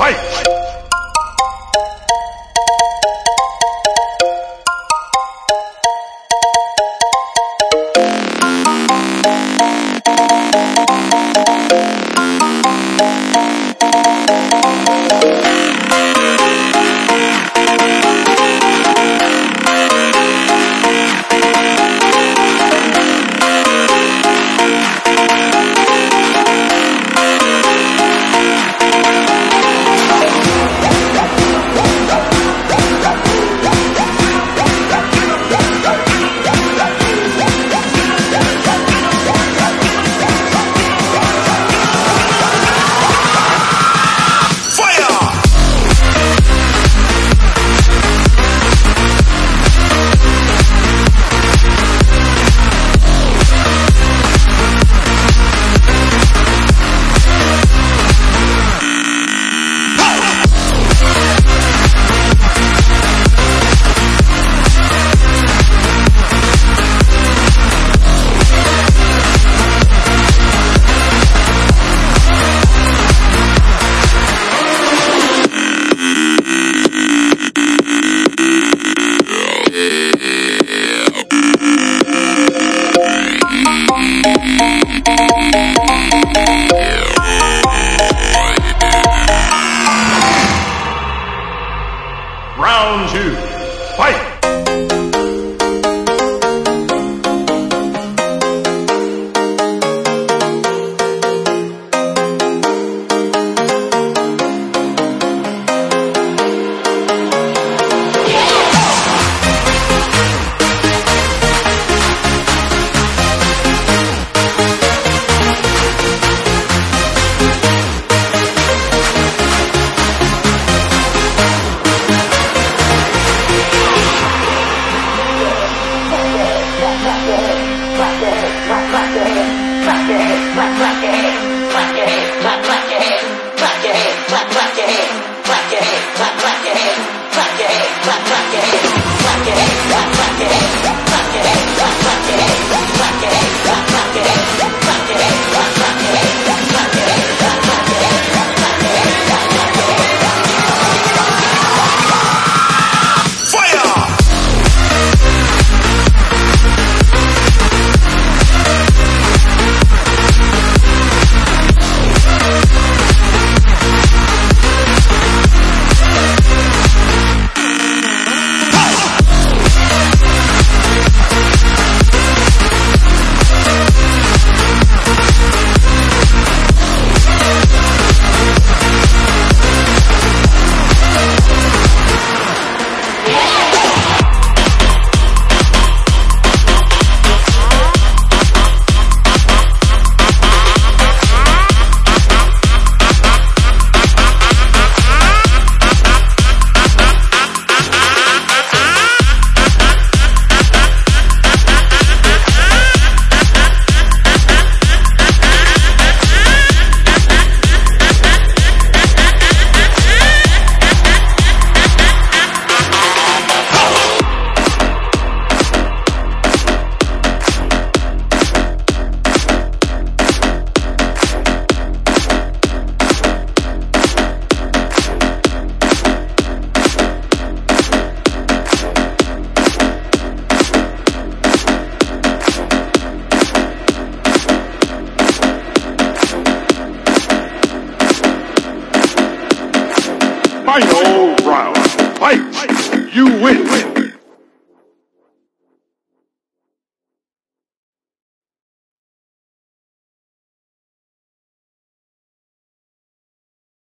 Round one. Fight! Round two. Fuck it, fuck, fuck it. Final round. Fight! You win!